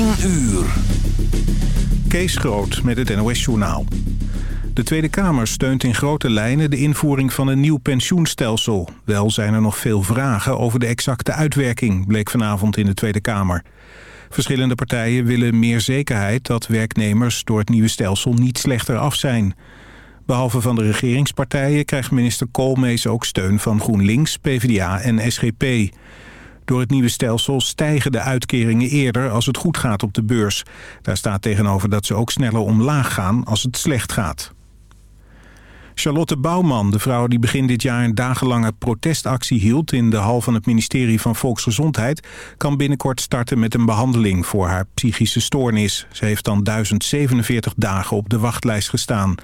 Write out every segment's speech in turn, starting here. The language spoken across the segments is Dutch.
10 uur. Kees Groot met het NOS-journaal. De Tweede Kamer steunt in grote lijnen de invoering van een nieuw pensioenstelsel. Wel zijn er nog veel vragen over de exacte uitwerking, bleek vanavond in de Tweede Kamer. Verschillende partijen willen meer zekerheid dat werknemers door het nieuwe stelsel niet slechter af zijn. Behalve van de regeringspartijen krijgt minister Koolmees ook steun van GroenLinks, PvdA en SGP. Door het nieuwe stelsel stijgen de uitkeringen eerder als het goed gaat op de beurs. Daar staat tegenover dat ze ook sneller omlaag gaan als het slecht gaat. Charlotte Bouwman, de vrouw die begin dit jaar een dagenlange protestactie hield... in de hal van het ministerie van Volksgezondheid... kan binnenkort starten met een behandeling voor haar psychische stoornis. Ze heeft dan 1047 dagen op de wachtlijst gestaan.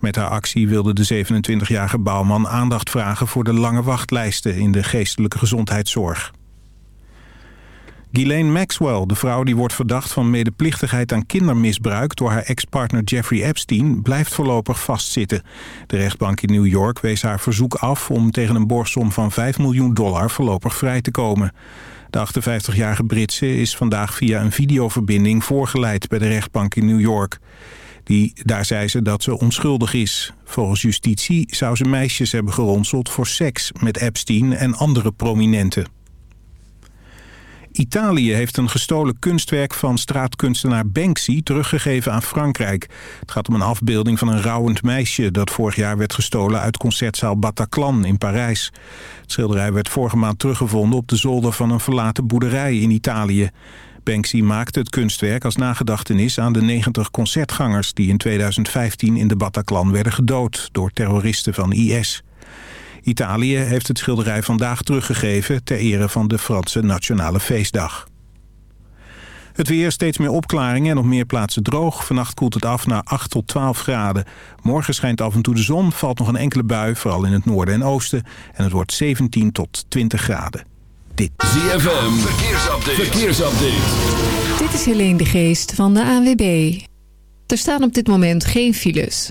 Met haar actie wilde de 27-jarige Bouwman aandacht vragen... voor de lange wachtlijsten in de geestelijke gezondheidszorg. Ghislaine Maxwell, de vrouw die wordt verdacht van medeplichtigheid aan kindermisbruik door haar ex-partner Jeffrey Epstein, blijft voorlopig vastzitten. De rechtbank in New York wees haar verzoek af om tegen een borgsom van 5 miljoen dollar voorlopig vrij te komen. De 58-jarige Britse is vandaag via een videoverbinding voorgeleid bij de rechtbank in New York. Die, daar zei ze dat ze onschuldig is. Volgens justitie zou ze meisjes hebben geronseld voor seks met Epstein en andere prominenten. Italië heeft een gestolen kunstwerk van straatkunstenaar Banksy teruggegeven aan Frankrijk. Het gaat om een afbeelding van een rouwend meisje dat vorig jaar werd gestolen uit concertzaal Bataclan in Parijs. Het schilderij werd vorige maand teruggevonden op de zolder van een verlaten boerderij in Italië. Banksy maakte het kunstwerk als nagedachtenis aan de 90 concertgangers die in 2015 in de Bataclan werden gedood door terroristen van IS. Italië heeft het schilderij vandaag teruggegeven ter ere van de Franse Nationale Feestdag. Het weer steeds meer opklaringen en op meer plaatsen droog. Vannacht koelt het af naar 8 tot 12 graden. Morgen schijnt af en toe de zon, valt nog een enkele bui, vooral in het noorden en oosten. En het wordt 17 tot 20 graden. Dit. ZFM, verkeersupdate. verkeersupdate. Dit is Helene de Geest van de ANWB. Er staan op dit moment geen files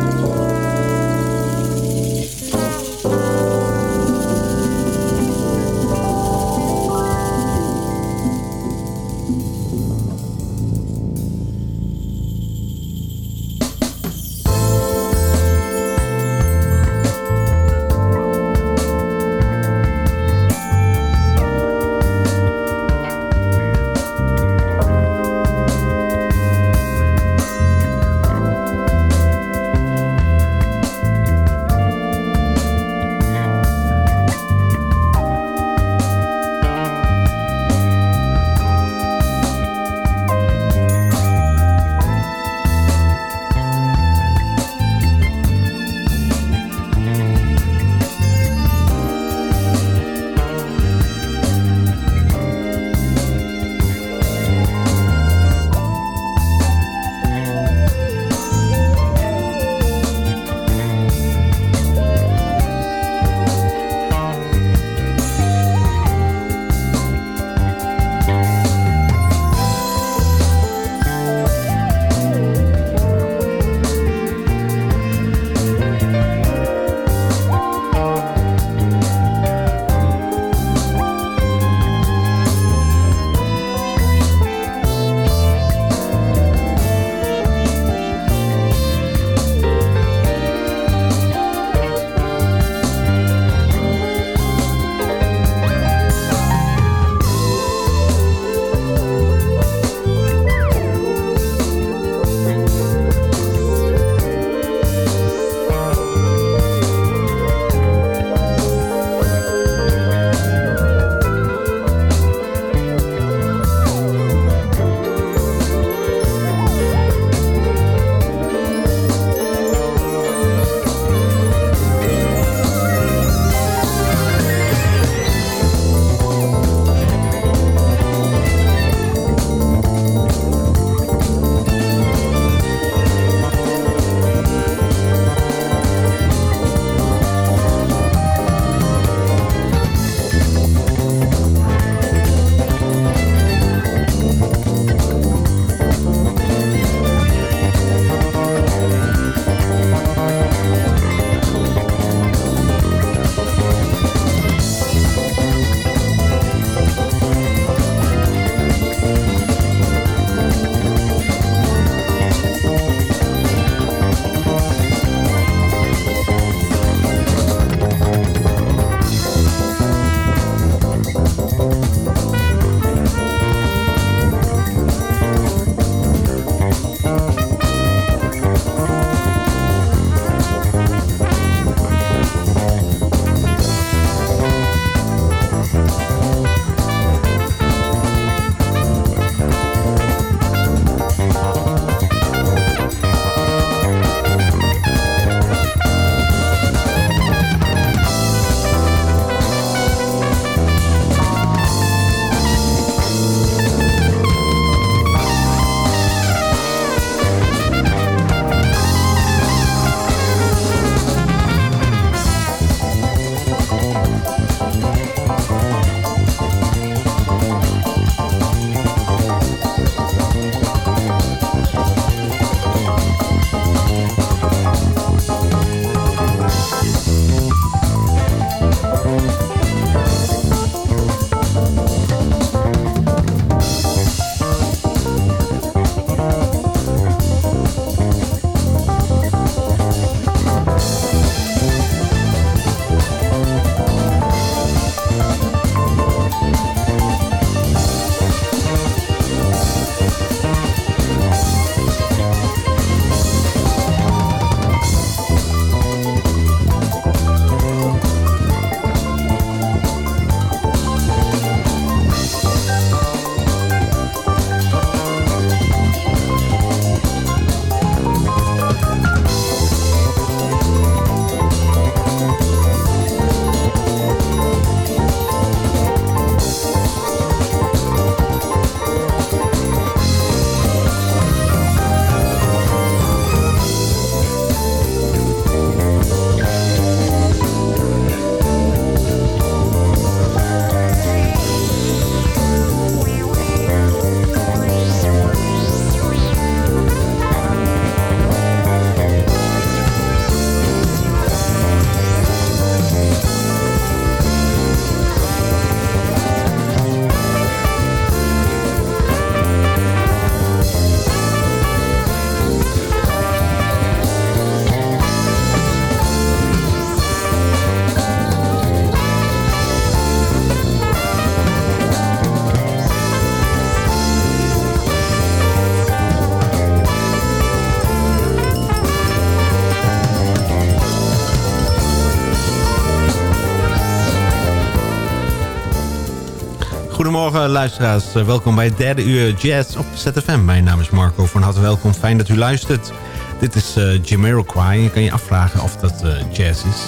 Goedemorgen luisteraars, eh, welkom bij het derde uur Jazz op ZFM. Mijn naam is Marco, van harte welkom, fijn dat u luistert. Dit is uh, Jamiroquai, je kan je afvragen of dat jazz is.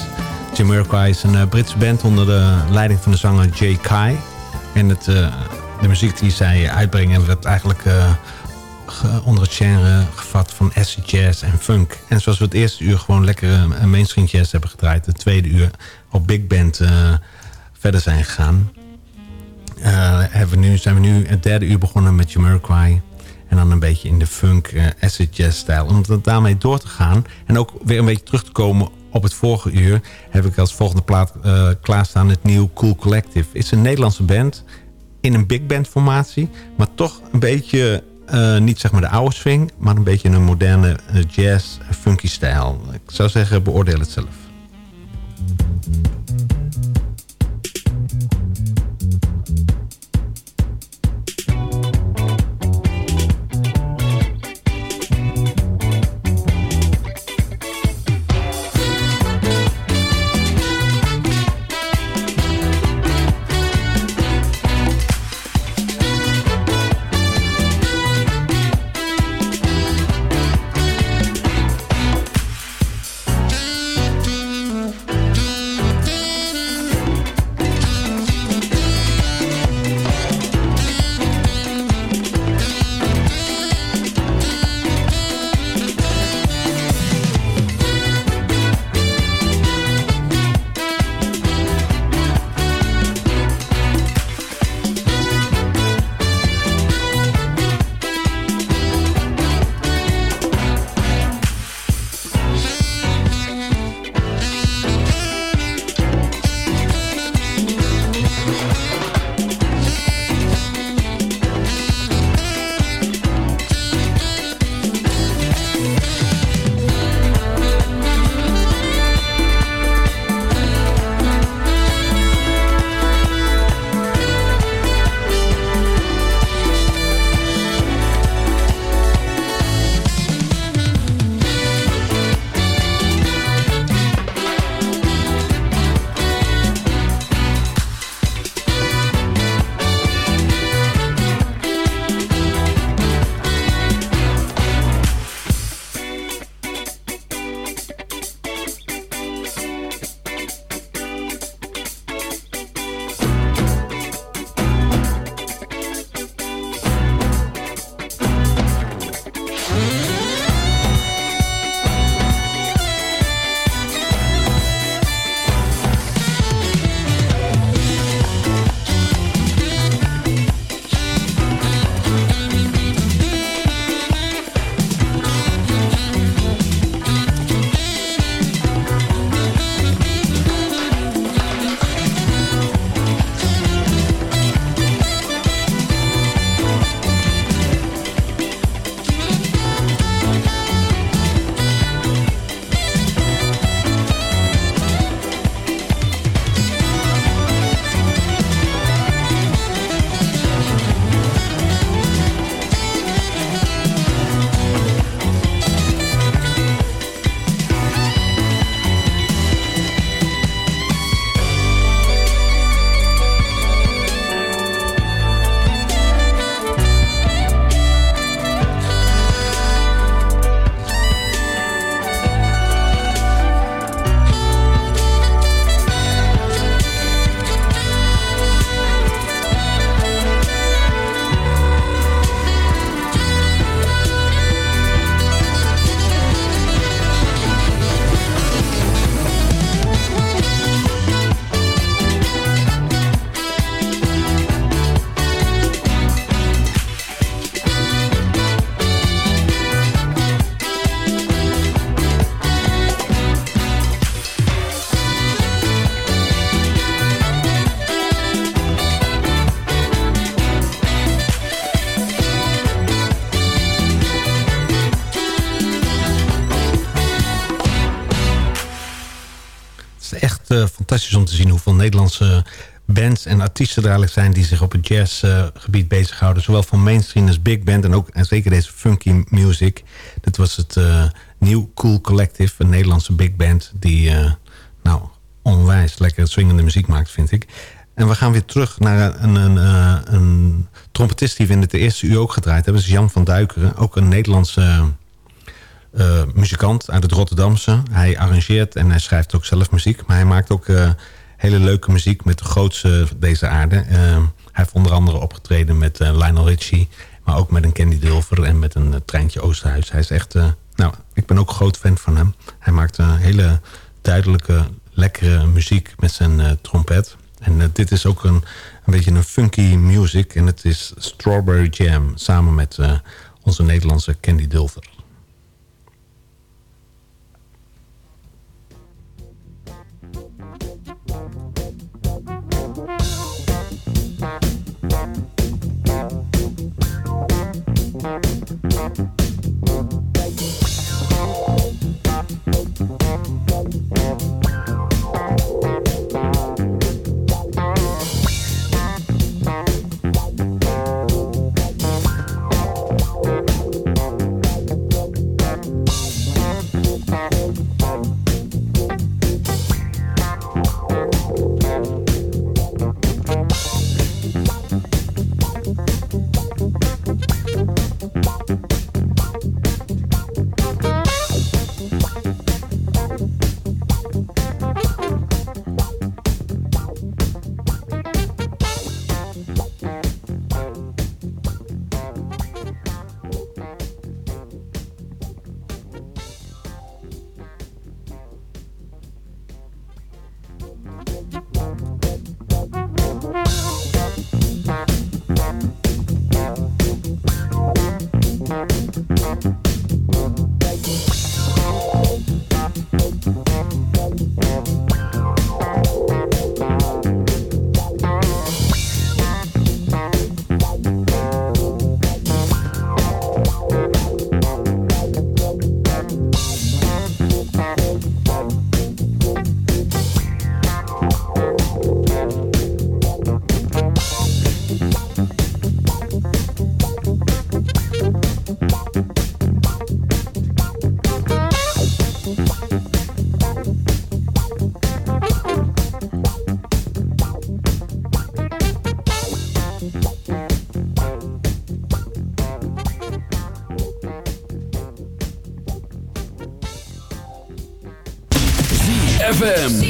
Jamiroquai is een Britse band onder de leiding van de zanger Jay Kai. En het, de muziek die zij uitbrengen werd eigenlijk onder het genre gevat van acid jazz en funk. En zoals we het eerste uur gewoon lekker mainstream jazz hebben gedraaid... het tweede uur op big band verder zijn gegaan... Uh, hebben nu, zijn we nu het derde uur begonnen met Jamiroquai. En dan een beetje in de funk uh, acid jazz stijl. Om daarmee door te gaan. En ook weer een beetje terug te komen op het vorige uur. Heb ik als volgende plaat uh, klaarstaan het nieuw Cool Collective. Het is een Nederlandse band. In een big band formatie. Maar toch een beetje, niet zeg maar de oude swing. Maar een beetje een moderne jazz funky stijl. Ik zou zeggen beoordeel het zelf. Fantastisch om te zien hoeveel Nederlandse bands en artiesten er zijn... die zich op het jazzgebied bezighouden. Zowel van mainstream als big band en ook en zeker deze funky music. Dit was het uh, New Cool Collective, een Nederlandse big band... die uh, nou, onwijs lekker swingende muziek maakt, vind ik. En we gaan weer terug naar een, een, een, een trompetist die we in het eerste uur ook gedraaid hebben. Dat is Jan van Duikeren, ook een Nederlandse uh, muzikant uit het Rotterdamse. Hij arrangeert en hij schrijft ook zelf muziek. Maar hij maakt ook uh, hele leuke muziek met de grootste deze aarde. Uh, hij heeft onder andere opgetreden met Lionel Richie. Maar ook met een Candy Dulver en met een Treintje Oosterhuis. Hij is echt... nou, ik ben ook groot fan van hem. Hij maakt een hele duidelijke, lekkere muziek met zijn trompet. En dit is ook een, een beetje een funky music. En het is Strawberry Jam samen met onze Nederlandse Candy Dulver. ZFM.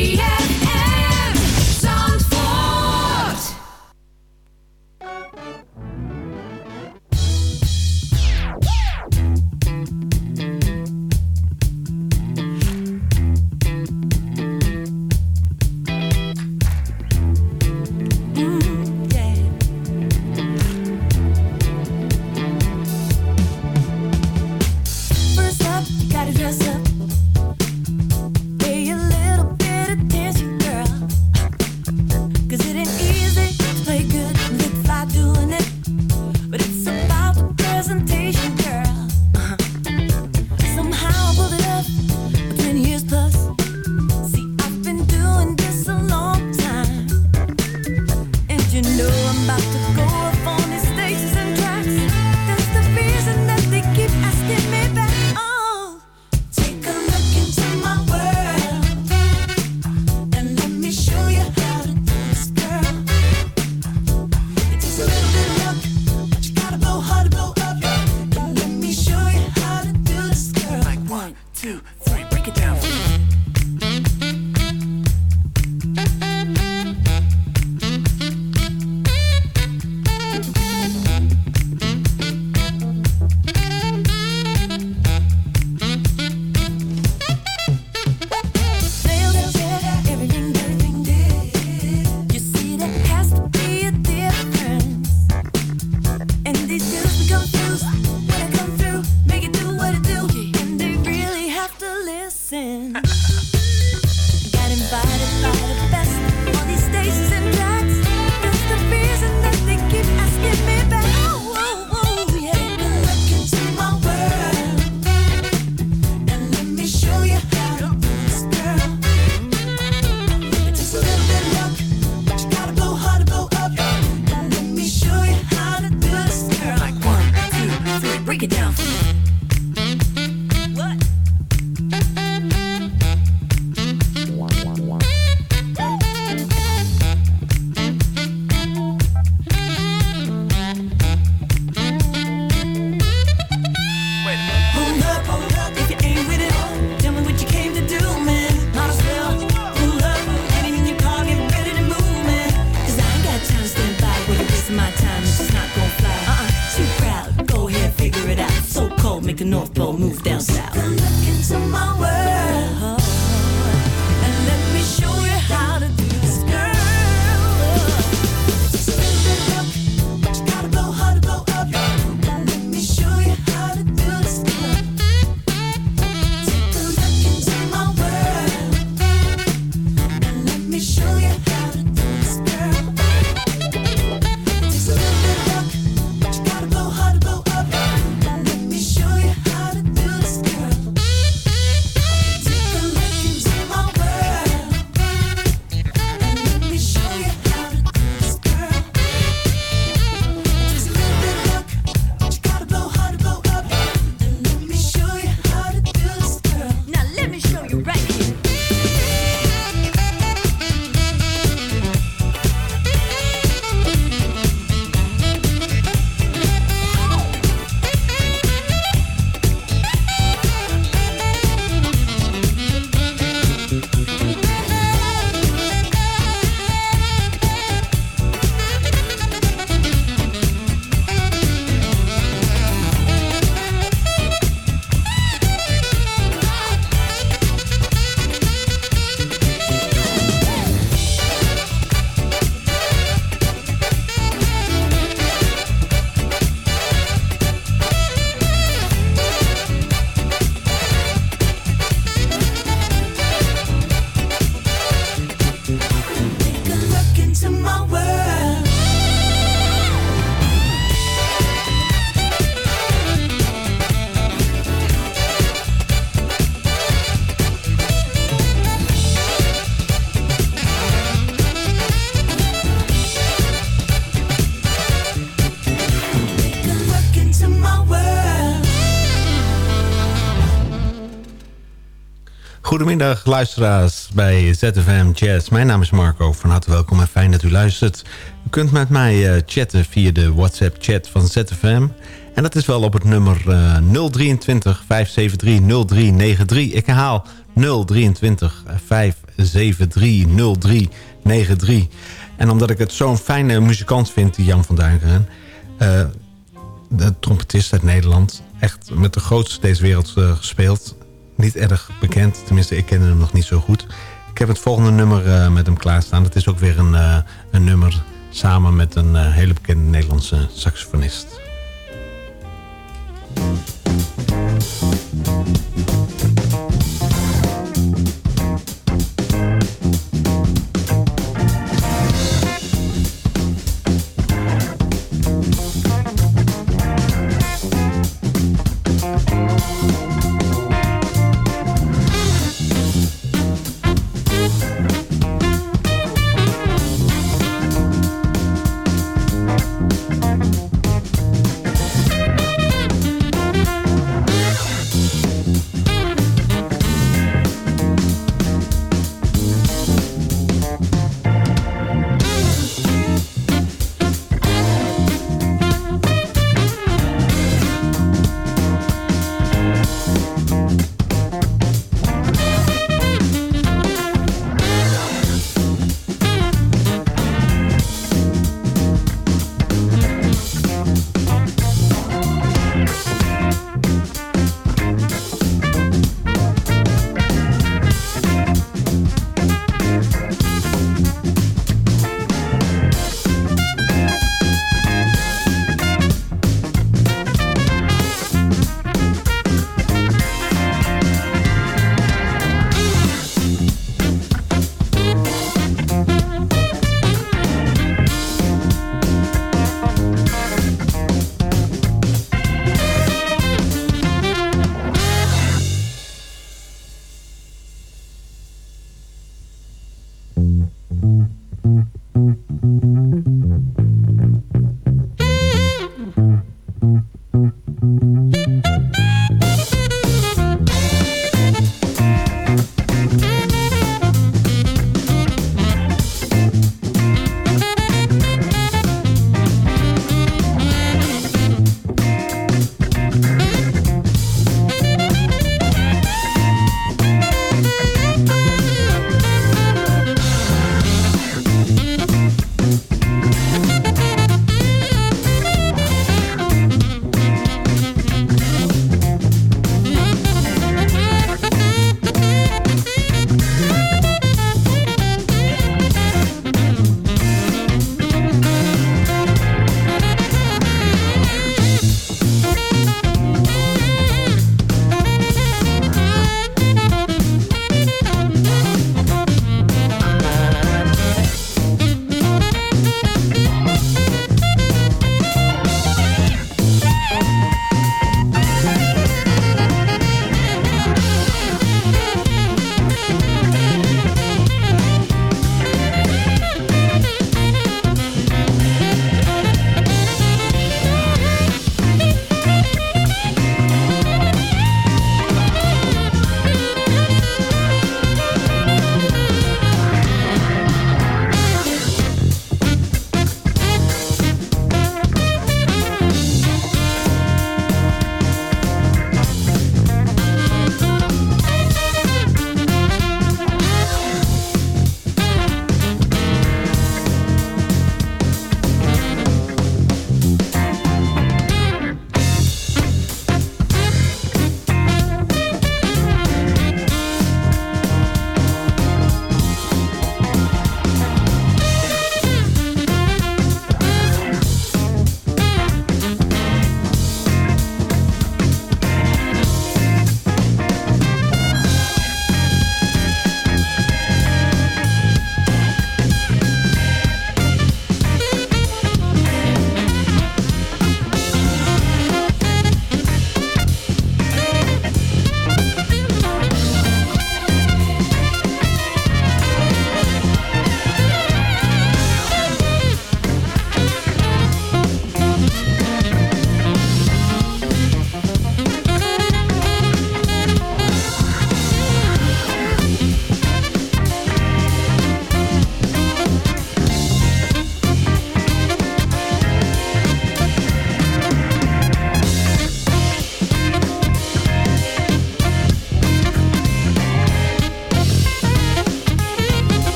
The North Pole, move down south. Goedemiddag luisteraars bij ZFM Jazz. Mijn naam is Marco, van harte welkom en fijn dat u luistert. U kunt met mij eh, chatten via de WhatsApp chat van ZFM. En dat is wel op het nummer eh, 023 573 0393. Ik herhaal 023 573 0393. En omdat ik het zo'n fijne muzikant vind, die Jan van Duinkeren... eh, de trompetist uit Nederland. Echt met de grootste deze wereld eh, gespeeld. Niet erg bekend, tenminste ik ken hem nog niet zo goed. Ik heb het volgende nummer eh, met hem klaarstaan. Het is ook weer een, eh, een nummer samen met een eh, hele bekende Nederlandse saxofonist.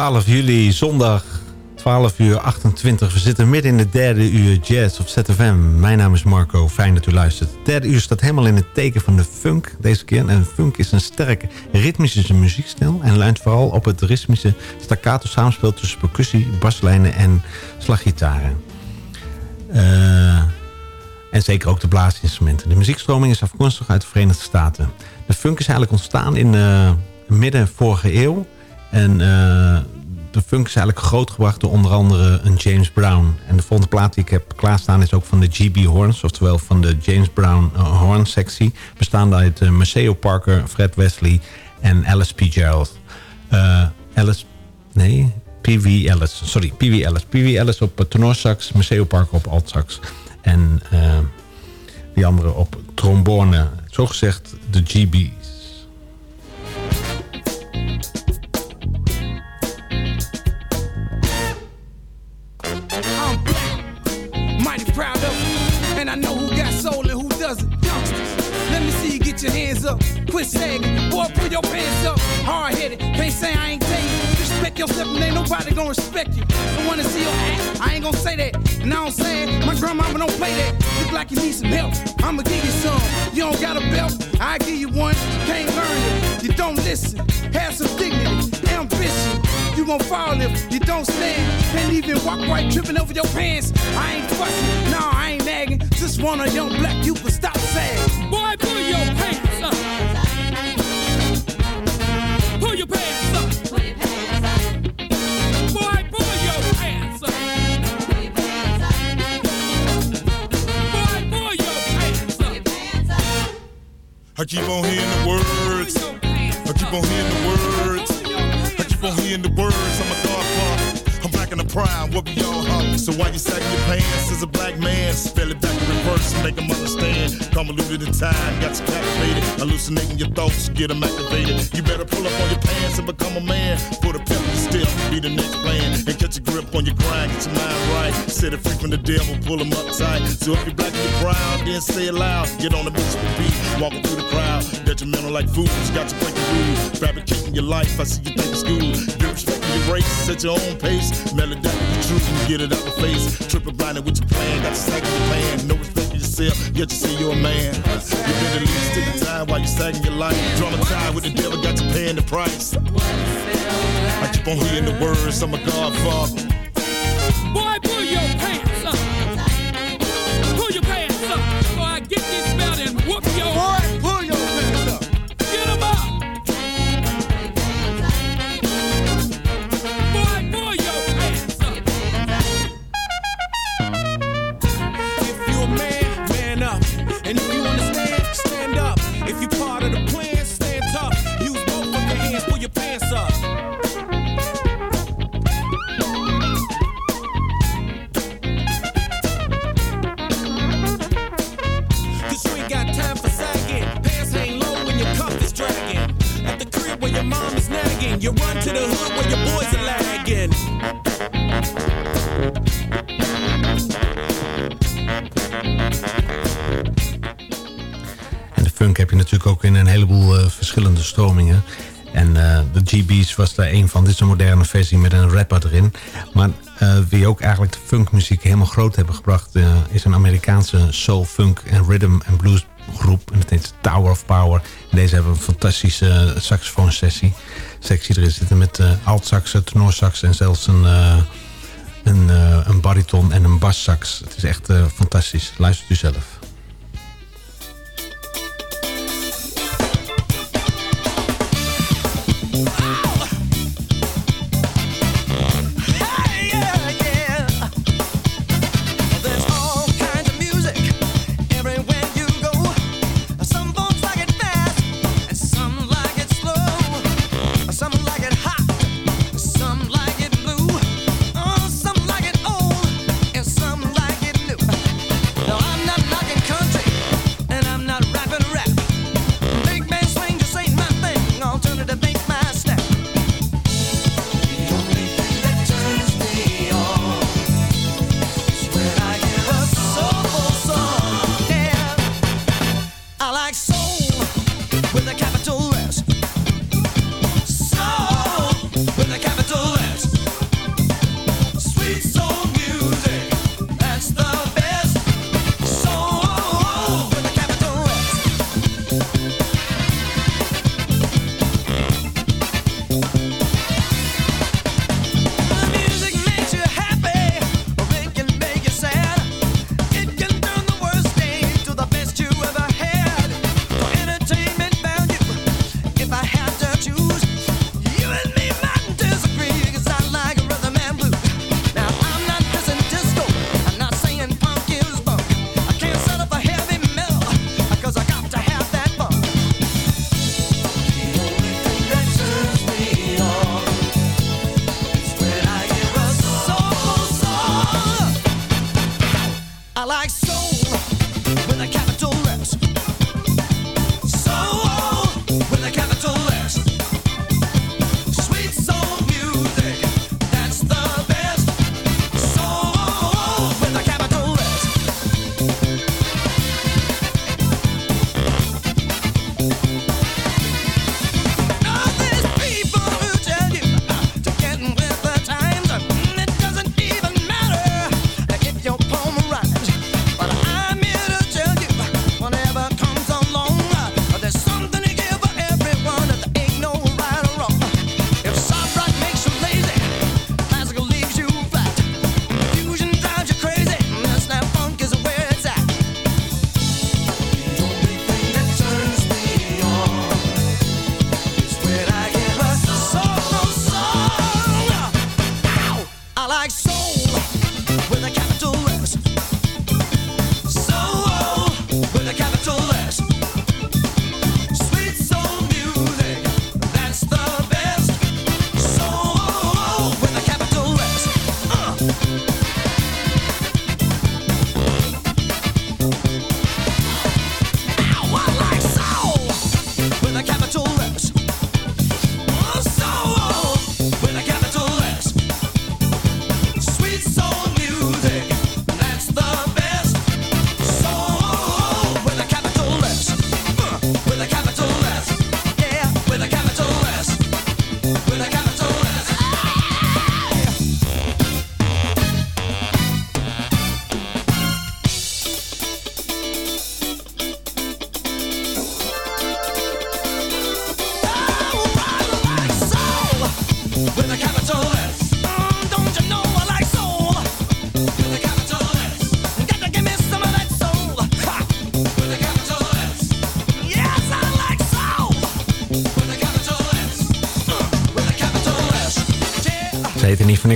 12 juli, zondag, 12 uur 28. We zitten midden in de derde uur jazz op ZFM. Mijn naam is Marco, fijn dat u luistert. Het derde uur staat helemaal in het teken van de funk deze keer. En funk is een sterke ritmische muziekstijl... en leunt vooral op het ritmische staccato samenspel... tussen percussie, baslijnen en slaggitaren. Eh, en zeker ook de blaasinstrumenten. De muziekstroming is afkomstig uit de Verenigde Staten. De funk is eigenlijk ontstaan in eh, midden vorige eeuw... En uh, de funk is eigenlijk grootgebracht door onder andere een James Brown. En de volgende plaat die ik heb klaarstaan is ook van de GB Horns. Oftewel van de James Brown uh, Horn sectie. Bestaande uit uh, Maceo Parker, Fred Wesley en Alice P. Gerald. Alice, nee, P.V. Ellis. Sorry, P.V. Ellis. P.V. Ellis op tenorsax, Maceo Parker op altsax. En die andere op trombone. Zo gezegd de GB's. Get your hands up. Quit sagging, boy, put your pants up. Hard headed, can't say I ain't tell you. Respect yourself and ain't nobody gonna respect you. I wanna see your ass, I ain't gonna say that. And I don't say it, my grandmama don't play that. Look like you need some help, I'ma give you some. You don't got a belt, I give you one. Can't learn it, you don't listen. Have some dignity, ambition. You gon' fall if you don't stand. Can't even walk right, tripping over your pants. I ain't fussing, no, I ain't nagging. Just want a young black youth to stop sagging. Boy, pull your pants up. Pull your pants up. Boy, pull your pants up. Boy, pull your pants up. I keep on hearing the words. I keep on hearing the words. I keep on hearing the words. I'm a prime, what we all hug. So why you sagging your pants as a black man? Spell it back in reverse, make them understand. Come Convoluted in time, got you captivated. Hallucinating your thoughts, get them activated. You better pull up on your pants and become a man. Put a pimp still, be the next plan. And catch a grip on your grind, get your mind right. Set it free from the devil, pull them up tight. So if you're black and you're proud, then say it loud. Get on the mission beat, walking through the crowd. Detrimental like fools, got you breaking rules. Fabricating your life, I see you think it's cool. Give respect to your race, set your own pace. Melody the truth and get it out the face. Triple blinded with your plan, got you sagging your plan. No respect for yourself, yet you say you're a man. You better leave stick the time while you're sagging your life. Dramatized with the devil, got you paying the price. I keep on hearing the words, I'm a godfather. Boy, pull your pants If you part of the stromingen. En uh, de GB's was daar een van. Dit is een moderne versie met een rapper erin. Maar uh, wie ook eigenlijk de funkmuziek helemaal groot hebben gebracht... is een Amerikaanse soul, funk en rhythm en blues groep. En dat heet Tower of Power. Deze hebben een fantastische saxofoonsessie. Sectie erin zitten met altsaxen, tenorsax en zelfs een, een, een bariton en een bassax. Het is echt fantastisch. Luistert u zelf.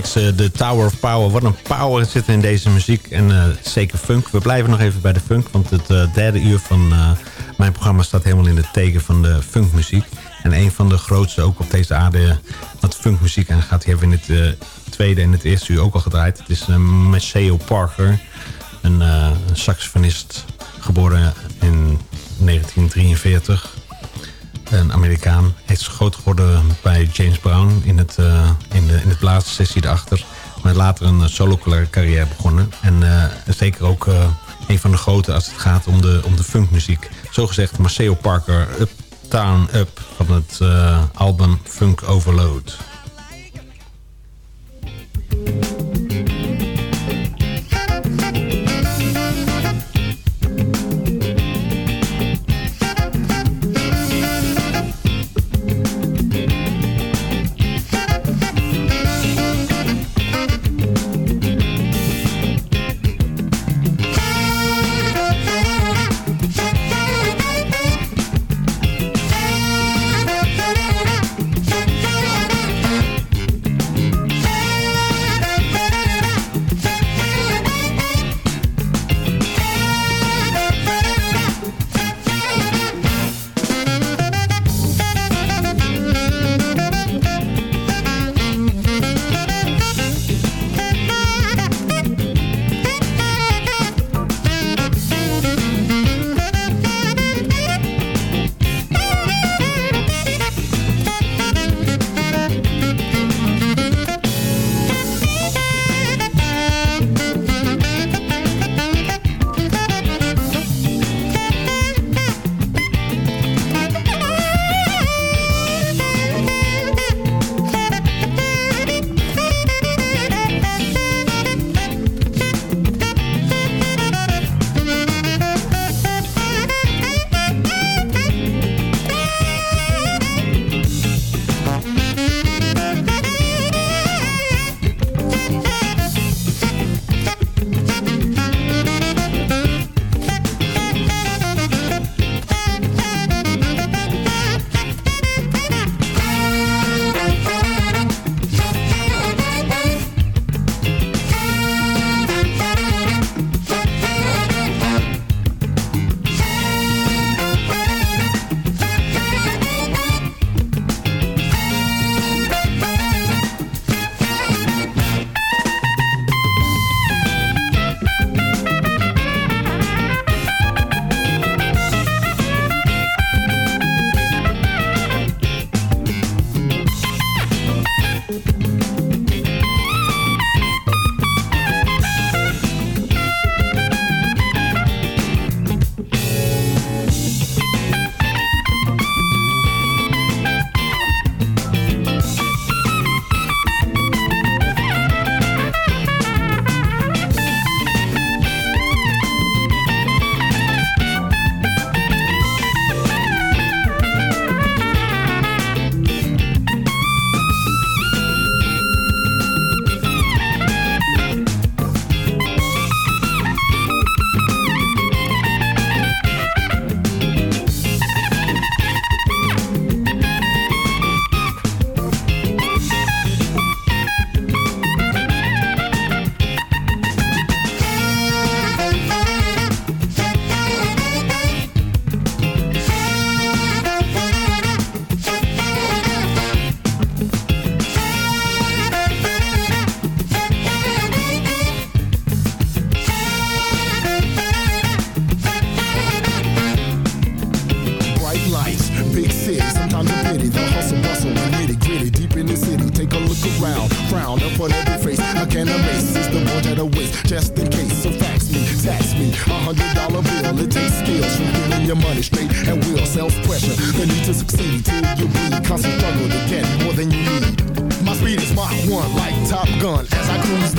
Eh, de Tower of Power. Wat een power zit in deze muziek. En eh, zeker funk. We blijven nog even bij de funk. Want het eh, derde uur van mijn programma staat helemaal in het teken van de funkmuziek. En een van de grootste ook op deze aarde wat funkmuziek. En gaat hij even in het tweede en het eerste uur ook al gedraaid. Het is Maceo Parker. Een saxofonist geboren in 1943 een Amerikaan. Hij is groot geworden bij James Brown in het, de, in het laatste sessie erachter. Maar later een solo carrière begonnen. En eh, zeker ook eh, een van de grote als het gaat om de, om de funkmuziek. Zogezegd Maceo Parker, Uptown Up van het eh, album Funk Overload.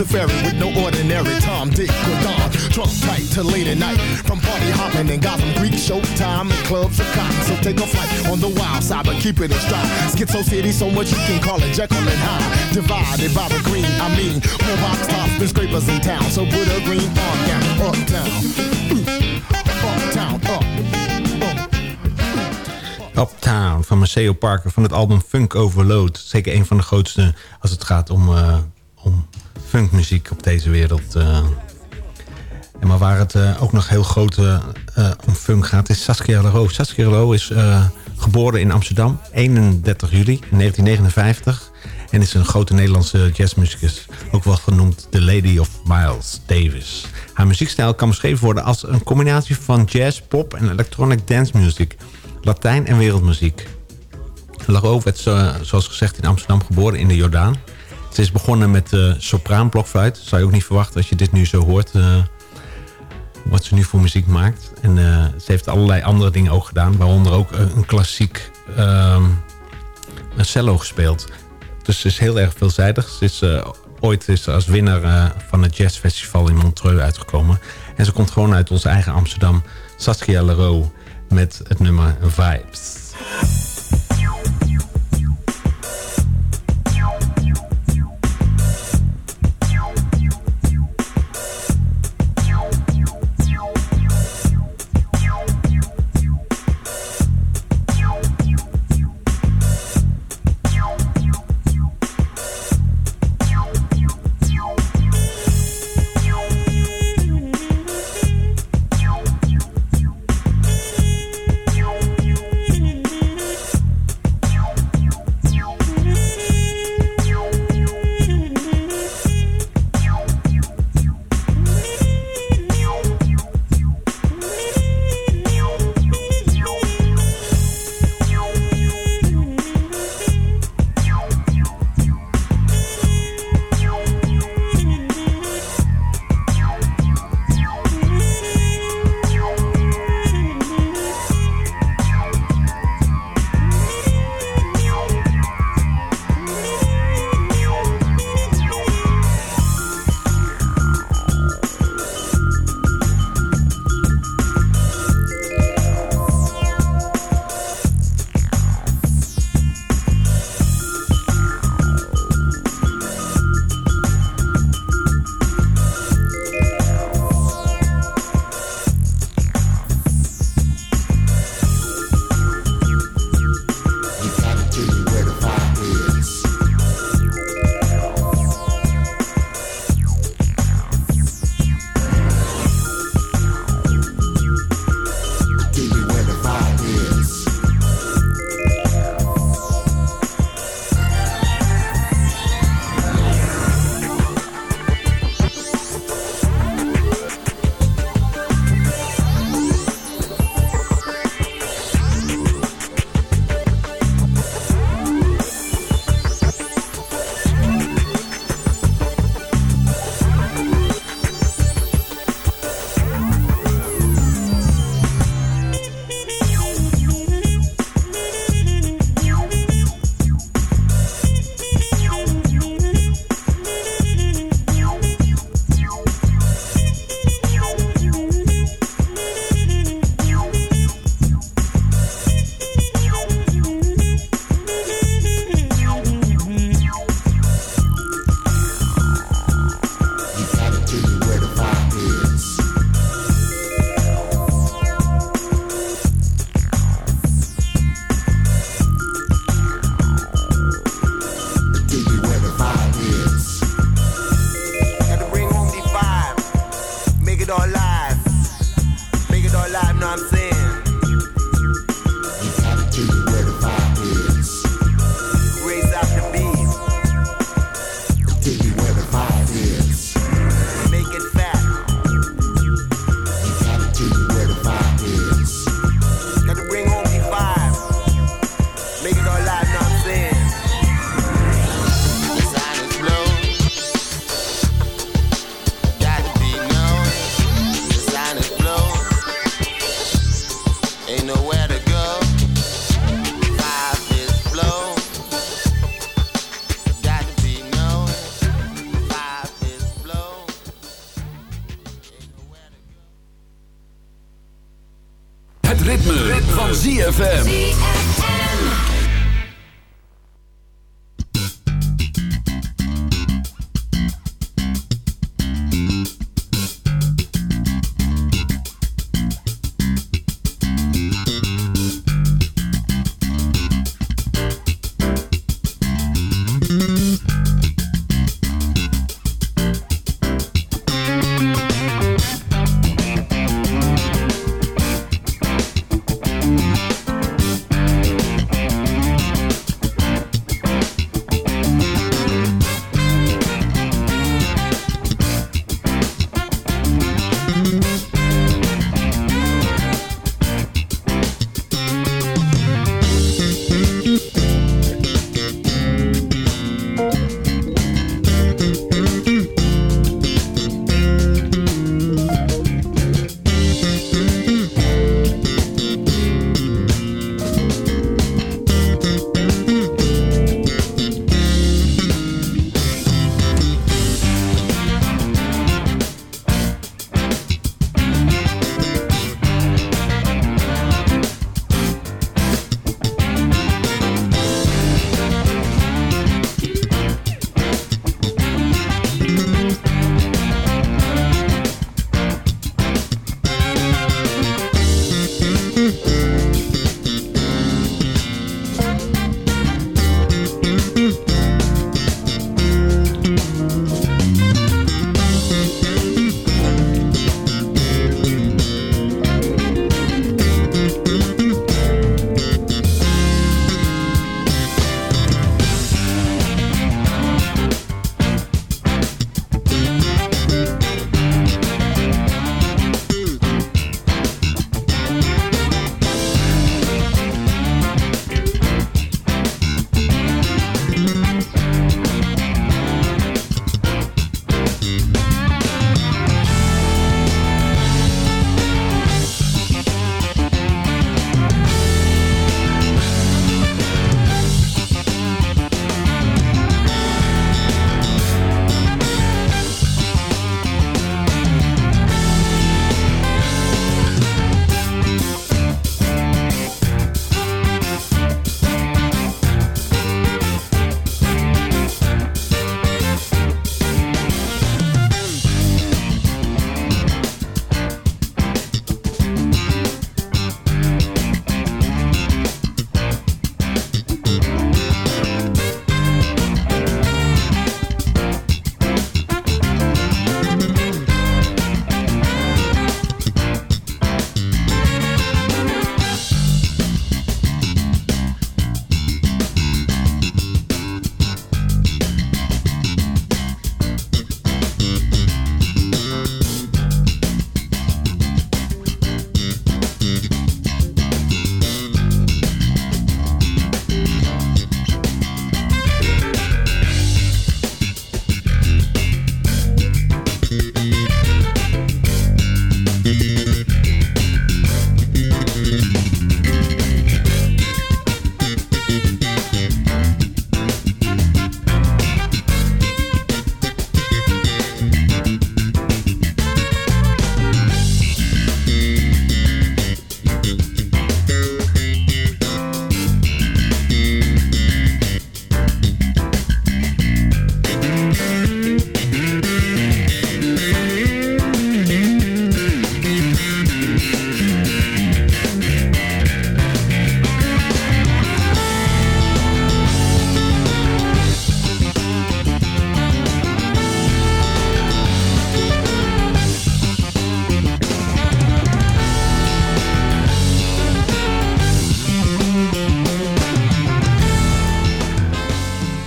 The with no ordinary Tom, Dick, or Don. Trunk tight till late at night. From party hopping in Gotham Greek, showtime and clubs of cotton. So take a flight on the wild side, but keep it in stride. Schizo City, so much you can call it Jekyll and Hyde. Divided by the green, I mean, more box tops than scrapers in town. So put a green on down, uptown. Uptown, up. Uptown van Maceo Parker van het album Funk Overload. Zeker een van de grootste als het gaat om, eh, om funkmuziek op deze wereld. eh. En maar waar het eh, ook nog heel groot eh, om funk gaat is Saskia Leroux. Saskia Leroux is geboren in Amsterdam 31 juli 1959. En is een grote Nederlandse jazzmuzikus. Ook wel genoemd The Lady of Miles Davis. Haar muziekstijl kan beschreven worden als een combinatie van jazz, pop en electronic dance music. Latijn en wereldmuziek. Leroux werd zo- zoals gezegd in Amsterdam geboren in de Jordaan. Ze is begonnen met uh, sopraanblokfluit. Zou je ook niet verwachten als je dit nu zo hoort. eh, wat ze nu voor muziek maakt. En eh, ze heeft allerlei andere dingen ook gedaan. Waaronder ook eh, een klassiek ehm, een cello gespeeld. Dus ze is heel erg veelzijdig. Ze is ooit is als winnaar van het jazzfestival in Montreux uitgekomen. En ze komt gewoon uit onze eigen Amsterdam. Saskia Leroux met het nummer Vibes.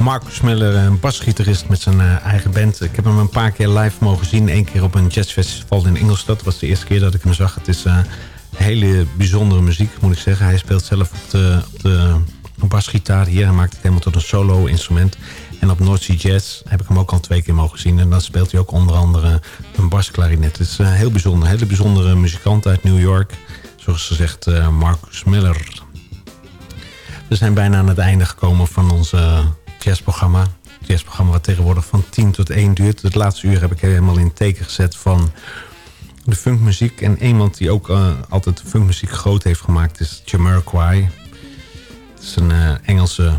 Marcus Miller, een basgitarist met zijn eh, eigen band. Ik heb hem een paar keer live mogen zien. Eén keer op een jazzfestival in Ingolstadt. Dat was de eerste keer dat ik hem zag. Het is eh, hele bijzondere muziek, moet ik zeggen. Hij speelt zelf op de, op de basgitaar hier. Hij maakt het helemaal tot een solo-instrument. En op North Sea Jazz heb ik hem ook al twee keer mogen zien. En dan speelt hij ook onder andere een basklarinet. Het is uh, heel bijzonder. Een hele bijzondere muzikant uit New York. Zoals gezegd, uh, Marcus Miller. We zijn bijna aan het einde gekomen van uh, jazzprogramma. Het jazzprogramma wat tegenwoordig van 10 tot 1 duurt. Het laatste uur heb ik helemaal in teken gezet van de funkmuziek. En iemand die ook eh, altijd funkmuziek groot heeft gemaakt is Jamiroquai. Het is een eh, Engelse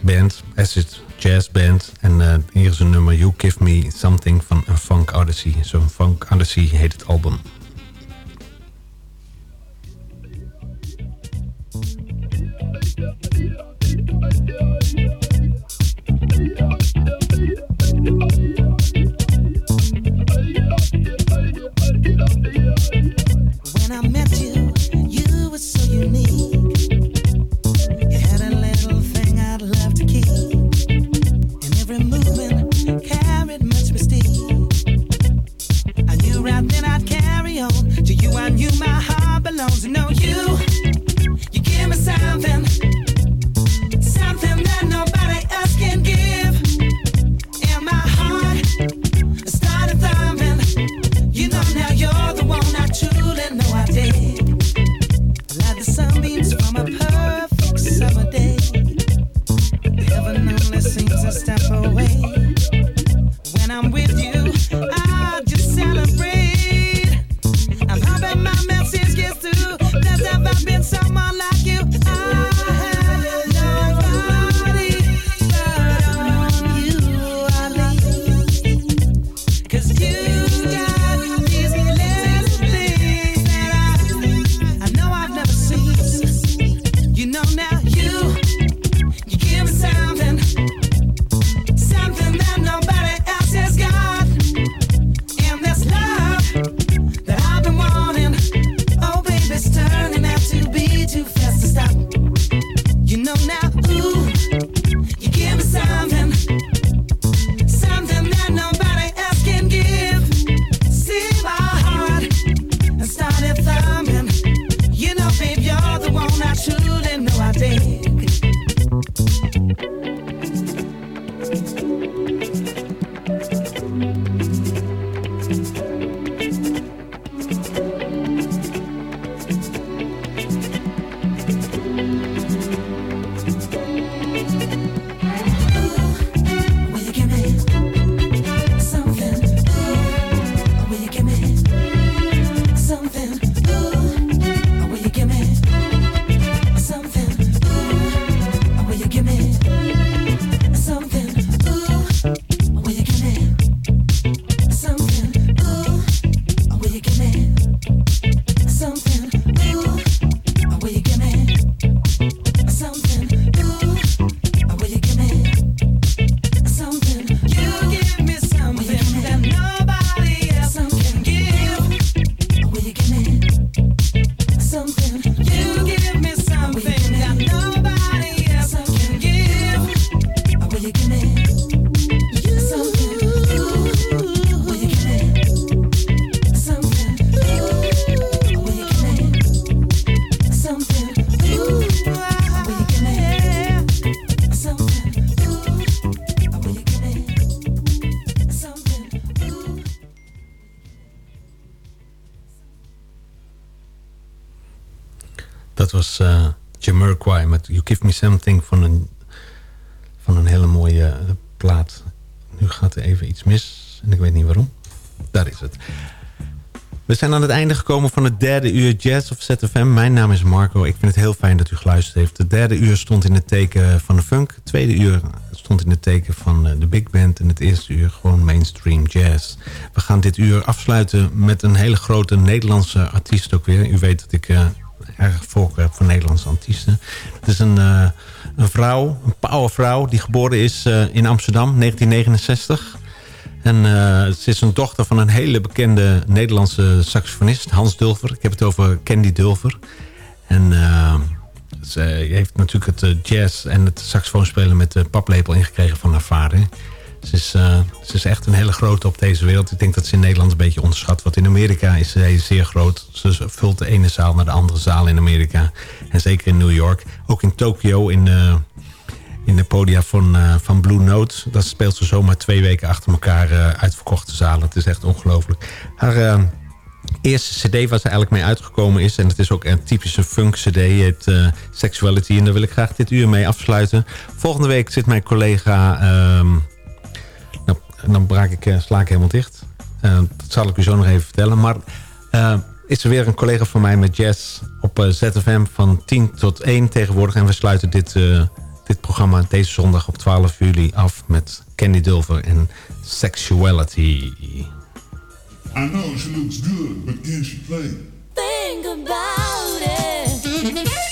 band, acid jazz band. En eh, hier is een nummer You Give Me Something van een Funk Odyssey. Zo'n Funk Odyssey heet het album. You, my heart belongs. To know you, you give me something, You Give Me Something van een, van een hele mooie eh, plaat. Nu gaat er even iets mis en ik weet niet waarom. Daar is het. We zijn aan het einde gekomen van het derde uur Jazz of ZFM. Mijn naam is Marco. Ik vind het heel fijn dat u geluisterd heeft. Het derde uur stond in het teken van de funk. Het tweede uur stond in het teken van eh, de big band. En het eerste uur gewoon mainstream jazz. We gaan dit uur afsluiten met een hele grote Nederlandse artiest ook weer. U weet dat ik eh, erg voorkeur heb voor Nederlandse artiesten. Het is een, eh, een vrouw, een powervrouw... die geboren is eh, in Amsterdam, 1969... En eh, ze is een dochter van een hele bekende Nederlandse saxofonist, Hans Dulver. Ik heb het over Candy Dulver. En eh, ze heeft natuurlijk het eh, jazz en het saxofoonspelen met de paplepel ingekregen van haar vader. Ze is, eh, is echt een hele grote op deze wereld. Ik denk dat ze in Nederland een beetje onderschat. Want in Amerika is ze zeer groot. Ze vult de ene zaal naar de andere zaal in Amerika. En zeker in New York. Ook in Tokio, in, eh, in de podia van, eh, van Blue Note. Dat speelt ze zomaar twee weken achter elkaar uitverkochte zalen. Het is echt ongelooflijk. Haar eerste cd waar ze eigenlijk mee uitgekomen is... en het is ook een typische funk cd, heet eh, Sexuality. En daar wil ik graag dit uur mee afsluiten. Volgende week zit mijn collega... ehm, nou, dan braak ik, eh, sla ik helemaal dicht. Eh, dat zal ik u zo nog even vertellen. Maar eh, is er weer een collega van mij met jazz op eh, ZFM van 10 tot 1 tegenwoordig. En we sluiten dit, eh, dit programma deze zondag op 12 juli af met Candy Dulver en Sexuality. I know she looks good, but can she play? Think about it.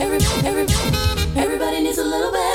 Everybody, needs a little bit